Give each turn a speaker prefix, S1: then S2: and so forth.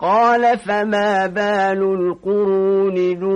S1: قال فما بال القرون ذو